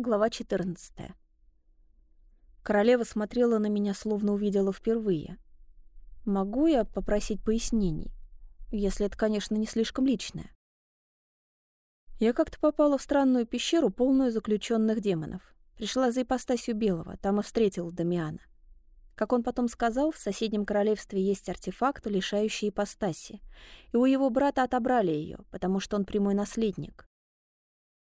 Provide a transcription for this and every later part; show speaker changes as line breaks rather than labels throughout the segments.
Глава 14. Королева смотрела на меня, словно увидела впервые. Могу я попросить пояснений? Если это, конечно, не слишком личное. Я как-то попала в странную пещеру, полную заключенных демонов. Пришла за ипостасью Белого, там и встретила Дамиана. Как он потом сказал, в соседнем королевстве есть артефакт, лишающий ипостаси, и у его брата отобрали ее, потому что он прямой наследник.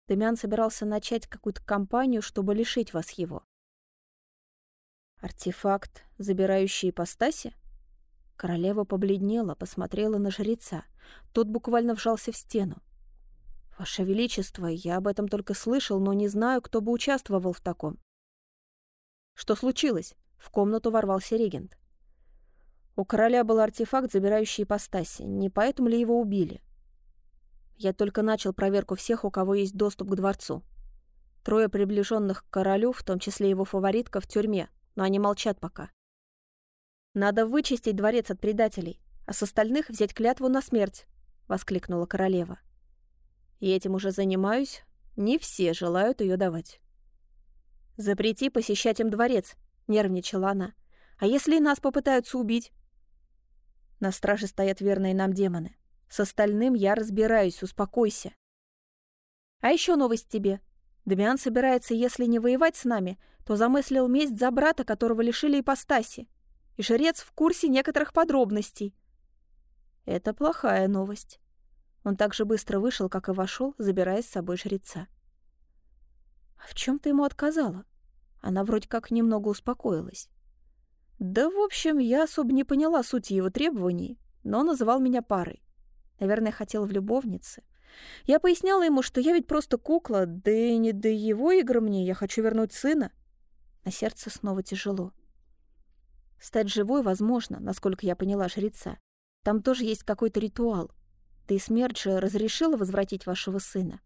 Демиан собирался начать какую-то кампанию, чтобы лишить вас его. Артефакт, забирающий ипостаси? Королева побледнела, посмотрела на жреца. Тот буквально вжался в стену. «Ваше Величество, я об этом только слышал, но не знаю, кто бы участвовал в таком». «Что случилось?» В комнату ворвался регент. У короля был артефакт, забирающий ипостаси. Не поэтому ли его убили? Я только начал проверку всех, у кого есть доступ к дворцу. Трое приближенных к королю, в том числе его фаворитка, в тюрьме, но они молчат пока. «Надо вычистить дворец от предателей, а с остальных взять клятву на смерть», — воскликнула королева. «И этим уже занимаюсь. Не все желают ее давать». «Запрети посещать им дворец», — нервничала она. «А если нас попытаются убить?» На страже стоят верные нам демоны. С остальным я разбираюсь, успокойся. А еще новость тебе. Дамиан собирается, если не воевать с нами, то замыслил месть за брата, которого лишили ипостаси. И жрец в курсе некоторых подробностей. Это плохая новость. Он так же быстро вышел, как и вошел, забирая с собой жреца. А в чем ты ему отказала? Она вроде как немного успокоилась. Да, в общем, я особо не поняла сути его требований, но называл меня парой. Наверное, хотел в любовнице. Я поясняла ему, что я ведь просто кукла, да и не до его игры мне, я хочу вернуть сына. На сердце снова тяжело. Стать живой возможно, насколько я поняла жреца. Там тоже есть какой-то ритуал. Да и смерть же разрешила возвратить вашего сына.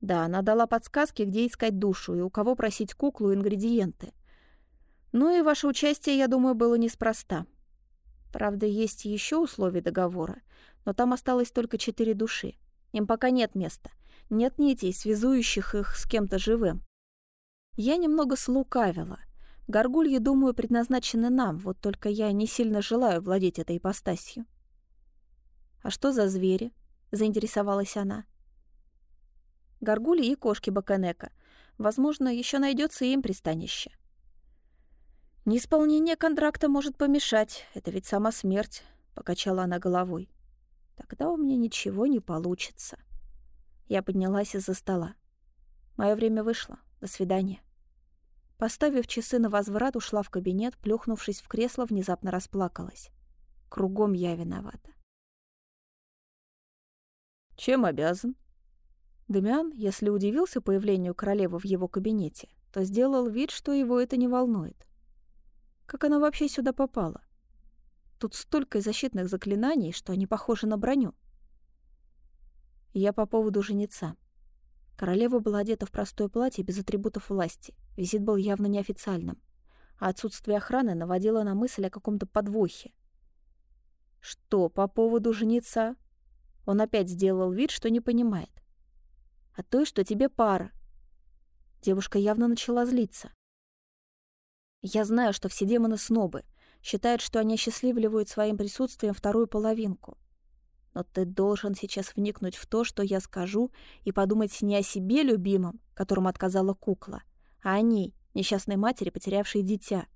Да, она дала подсказки, где искать душу и у кого просить куклу и ингредиенты. Ну и ваше участие, я думаю, было неспроста. Правда, есть еще условия договора но там осталось только четыре души. Им пока нет места, нет нитей, связующих их с кем-то живым. Я немного слукавила. Горгульи, думаю, предназначены нам, вот только я не сильно желаю владеть этой ипостасью. «А что за звери?» — заинтересовалась она. «Горгульи и кошки Баканека. Возможно, еще найдется им пристанище». «Неисполнение контракта может помешать, это ведь сама смерть», — покачала она головой. Тогда у меня ничего не получится. Я поднялась из-за стола. Мое время вышло. До свидания. Поставив часы на возврат, ушла в кабинет, плюхнувшись в кресло, внезапно расплакалась. Кругом я виновата.
«Чем обязан?»
Демиан, если удивился появлению королевы в его кабинете, то сделал вид, что его это не волнует. Как она вообще сюда попала? Тут столько защитных заклинаний, что они похожи на броню. Я по поводу женица. Королева была одета в простое платье без атрибутов власти. Визит был явно неофициальным. А отсутствие охраны наводило на мысль о каком-то подвохе. «Что по поводу женица?» Он опять сделал вид, что не понимает. «А то, что тебе пара». Девушка явно начала злиться. «Я знаю, что все демоны снобы, считают, что они осчастливливают своим присутствием вторую половинку. Но ты должен сейчас вникнуть в то, что я скажу, и подумать не о себе любимом, которому отказала кукла, а о ней, несчастной матери, потерявшей дитя.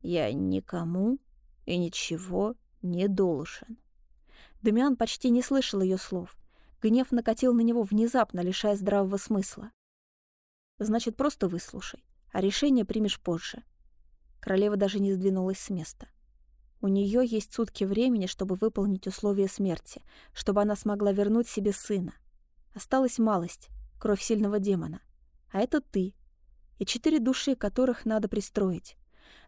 Я никому и ничего не должен. Дамиан почти не слышал ее слов. Гнев накатил на него внезапно, лишая здравого смысла. Значит, просто выслушай, а решение примешь позже. Королева даже не сдвинулась с места. У нее есть сутки времени, чтобы выполнить условия смерти, чтобы она смогла вернуть себе сына. Осталась малость, кровь сильного демона. А это ты. И четыре души, которых надо пристроить.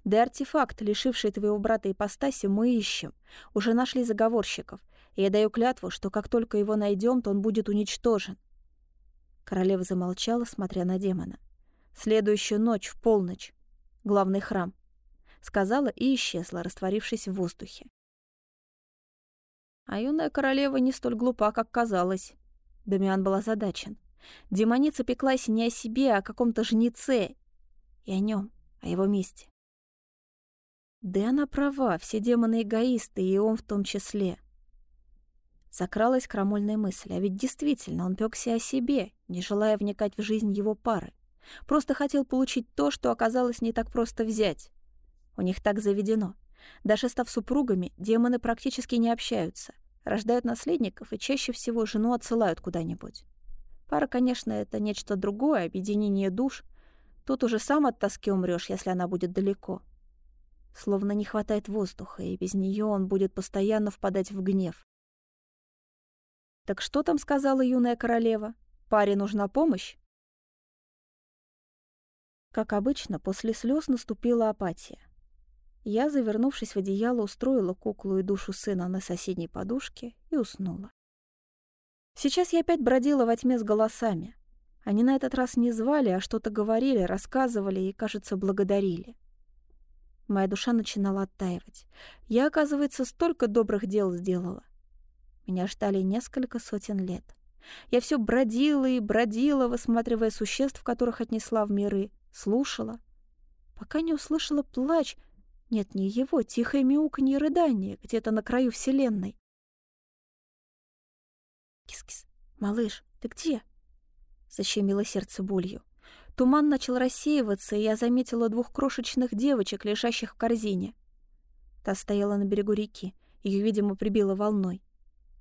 Да артефакт, лишивший твоего брата ипостаси, мы ищем. Уже нашли заговорщиков. И я даю клятву, что как только его найдем, то он будет уничтожен. Королева замолчала, смотря на демона. Следующую ночь, в полночь. Главный храм сказала и исчезла, растворившись в воздухе. А юная королева не столь глупа, как казалось. Дамиан был озадачен. Демоница пеклась не о себе, а о каком-то жнеце. И о нем, о его месте. Да она права, все демоны эгоисты, и он в том числе. Закралась крамольная мысль, а ведь действительно он пёкся о себе, не желая вникать в жизнь его пары. Просто хотел получить то, что оказалось не так просто взять. У них так заведено. Даже став супругами, демоны практически не общаются, рождают наследников и чаще всего жену отсылают куда-нибудь. Пара, конечно, это нечто другое, объединение душ. Тут уже сам от тоски умрёшь, если она будет далеко. Словно не хватает воздуха, и без неё он будет постоянно впадать в гнев. «Так что там сказала юная королева? Паре нужна помощь?» Как обычно, после слез наступила апатия. Я, завернувшись в одеяло, устроила куклу и душу сына на соседней подушке и уснула. Сейчас я опять бродила во тьме с голосами. Они на этот раз не звали, а что-то говорили, рассказывали и, кажется, благодарили. Моя душа начинала оттаивать. Я, оказывается, столько добрых дел сделала. Меня ждали несколько сотен лет. Я все бродила и бродила, высматривая существ, которых отнесла в миры, слушала, пока не услышала плач — нет, не его, тихое мяуканье и рыдание где-то на краю вселенной. «Кис-кис, малыш, ты где?» Защемило сердце болью. Туман начал рассеиваться, и я заметила двух крошечных девочек, лежащих в корзине. Та стояла на берегу реки, ее, видимо, прибило волной.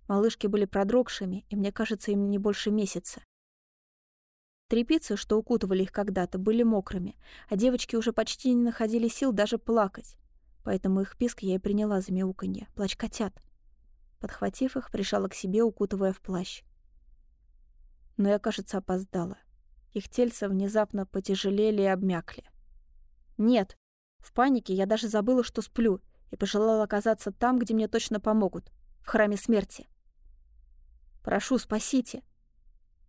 Малышки были продрогшими, и мне кажется, им не больше месяца. Трепицы, что укутывали их когда-то, были мокрыми, а девочки уже почти не находили сил даже плакать. Поэтому их писк я и приняла за мяуканье, плач котят. Подхватив их, прижала к себе, укутывая в плащ. Но я, кажется, опоздала. Их тельца внезапно потяжелели и обмякли. Нет, в панике я даже забыла, что сплю, и пожелала оказаться там, где мне точно помогут, в храме смерти. «Прошу, спасите!»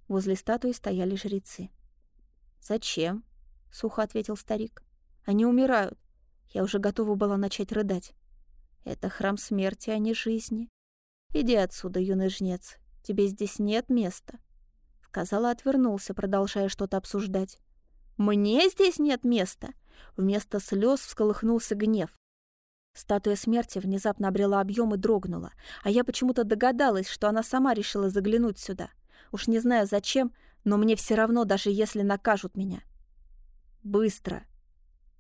Возле статуи стояли жрецы. «Зачем?» — сухо ответил старик. «Они умирают. Я уже готова была начать рыдать. Это храм смерти, а не жизни. Иди отсюда, юный жнец. Тебе здесь нет места. Сказала, отвернулся, продолжая что-то обсуждать. Мне здесь нет места. Вместо слез всколыхнулся гнев. Статуя смерти внезапно обрела объем и дрогнула, а я почему-то догадалась, что она сама решила заглянуть сюда. Уж не знаю зачем, но мне все равно, даже если накажут меня. Быстро.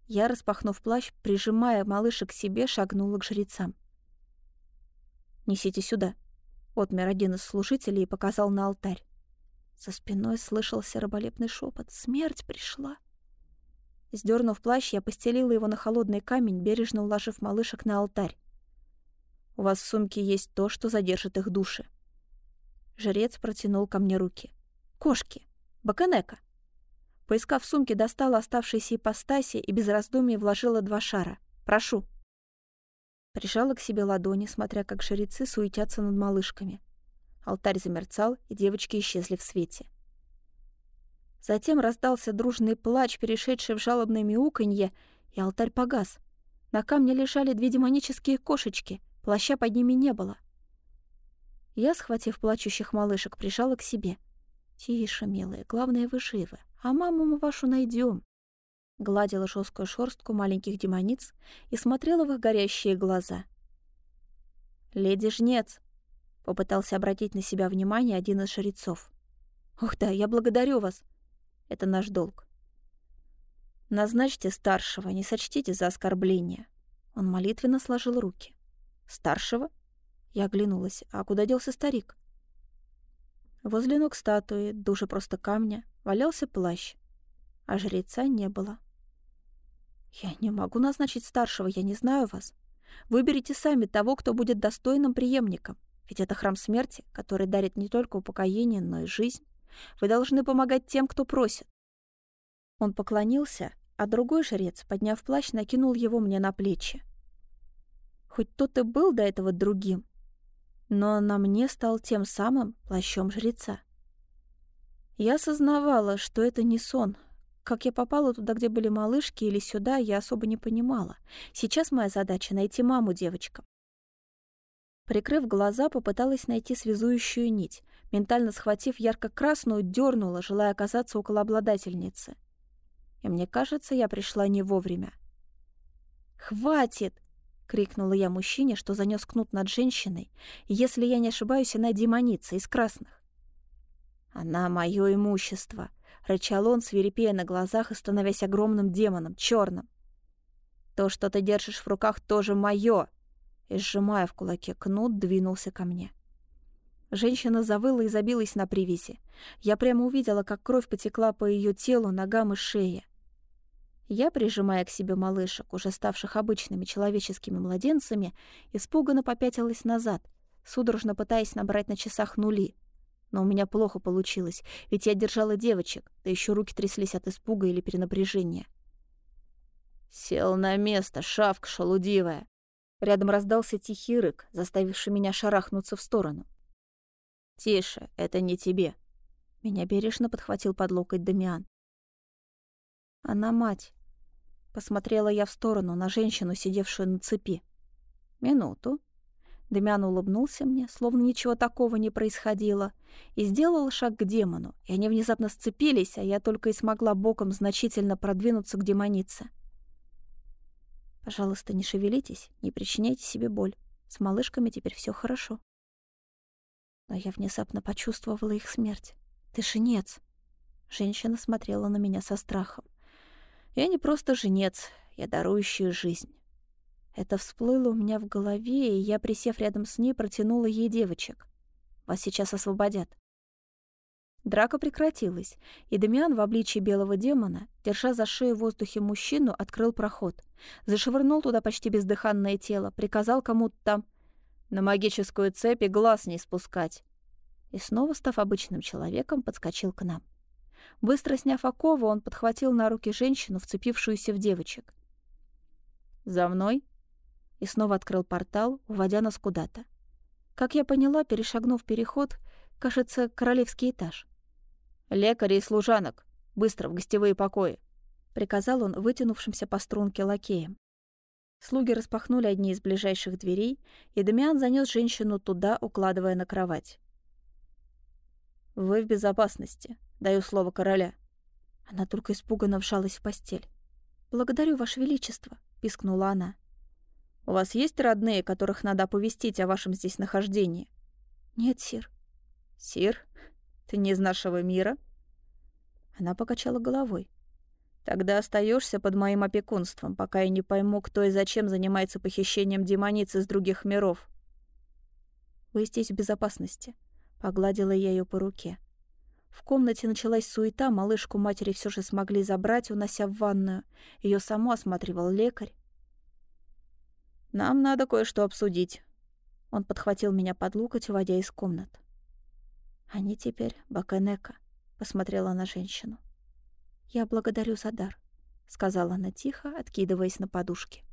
Я, распахнув плащ, прижимая малыша к себе, шагнула к жрецам. «Несите сюда», — отмер один из служителей и показал на алтарь. За спиной слышался раболепный шепот. «Смерть пришла!» Сдернув плащ, я постелила его на холодный камень, бережно уложив малышек на алтарь. «У вас в сумке есть то, что задержит их души». Жрец протянул ко мне руки. «Кошки! Баканека!» Поискав сумке, достала оставшиеся ипостаси и без раздумий вложила два шара. «Прошу». Прижала к себе ладони, смотря как жрецы суетятся над малышками. Алтарь замерцал, и девочки исчезли в свете. Затем раздался дружный плач, перешедший в жалобное мяуканье, и алтарь погас. На камне лежали две демонические кошечки, плаща под ними не было. Я, схватив плачущих малышек, прижала к себе. «Тише, милые, главное, вы живы а маму мы вашу найдем. Гладила жесткую шорстку маленьких демониц и смотрела в их горящие глаза. «Леди Жнец!» — попытался обратить на себя внимание один из жрецов. «Ух да, я благодарю вас. Это наш долг. Назначьте старшего, не сочтите за оскорбление». Он молитвенно сложил руки. «Старшего?» Я оглянулась. «А куда делся старик?» Возле ног статуи, души просто камня, валялся плащ, а жреца не было. «Я не могу назначить старшего, я не знаю вас. Выберите сами того, кто будет достойным преемником, ведь это храм смерти, который дарит не только упокоение, но и жизнь. Вы должны помогать тем, кто просит». Он поклонился, а другой жрец, подняв плащ, накинул его мне на плечи. Хоть тот и был до этого другим, но на мне стал тем самым плащом жреца. Я осознавала, что это не сон. Как я попала туда, где были малышки, или сюда, я особо не понимала. Сейчас моя задача — найти маму девочкам. Прикрыв глаза, попыталась найти связующую нить. Ментально схватив ярко-красную, дернула, желая оказаться около обладательницы. И мне кажется, я пришла не вовремя. «Хватит!» — крикнула я мужчине, что занес кнут над женщиной. «Если я не ошибаюсь, она демоница из красных». «Она мое имущество», — рычал он, свирепея на глазах и становясь огромным демоном, черным. «То, что ты держишь в руках, тоже мое!» И, сжимая в кулаке кнут, двинулся ко мне. Женщина завыла и забилась на привязи. Я прямо увидела, как кровь потекла по ее телу, ногам и шее. Я, прижимая к себе малышек, уже ставших обычными человеческими младенцами, испуганно попятилась назад, судорожно пытаясь набрать на часах нули. Но у меня плохо получилось, ведь я держала девочек, да еще руки тряслись от испуга или перенапряжения. «Сел на место, шавка шалудивая!» Рядом раздался тихий рык, заставивший меня шарахнуться в сторону. «Тише, это не тебе». Меня бережно подхватил под локоть Дамиан. «Она мать». Посмотрела я в сторону, на женщину, сидевшую на цепи. «Минуту». Дамиан улыбнулся мне, словно ничего такого не происходило, и сделал шаг к демону, и они внезапно сцепились, а я только и смогла боком значительно продвинуться к демонице. «Пожалуйста, не шевелитесь, не причиняйте себе боль. С малышками теперь все хорошо» но я внезапно почувствовала их смерть. «Ты женец!» Женщина смотрела на меня со страхом. «Я не просто женец, я дарующая жизнь». Это всплыло у меня в голове, и я, присев рядом с ней, протянула ей девочек. «Вас сейчас освободят». Драка прекратилась, и Дамиан в обличии белого демона, держа за шею в воздухе мужчину, открыл проход. Зашвырнул туда почти бездыханное тело, приказал кому-то там на магическую цепь и глаз не спускать. И снова, став обычным человеком, подскочил к нам. Быстро сняв оковы, он подхватил на руки женщину, вцепившуюся в девочек. «За мной!» И снова открыл портал, уводя нас куда-то. Как я поняла, перешагнув переход, кажется, королевский этаж. «Лекаря и служанок! Быстро в гостевые покои!» — приказал он вытянувшимся по струнке лакеем. Слуги распахнули одни из ближайших дверей, и Дамиан занес женщину туда, укладывая на кровать. «Вы в безопасности», — даю слово короля. Она только испуганно вжалась в постель. «Благодарю, Ваше Величество», — пискнула она. «У вас есть родные, которых надо оповестить о вашем здесь нахождении?» «Нет, сир». «Сир? Ты не из нашего мира?» Она покачала головой. Тогда остаешься под моим опекунством, пока я не пойму, кто и зачем занимается похищением демониц из других миров. Вы здесь в безопасности. Погладила я ее по руке. В комнате началась суета, малышку матери все же смогли забрать, унося в ванную. Ее само осматривал лекарь. «Нам надо кое-что обсудить». Он подхватил меня под локоть, уводя из комнат. «Они теперь Баканека», — посмотрела на женщину. «Я благодарю за дар», — сказала она тихо, откидываясь на подушке.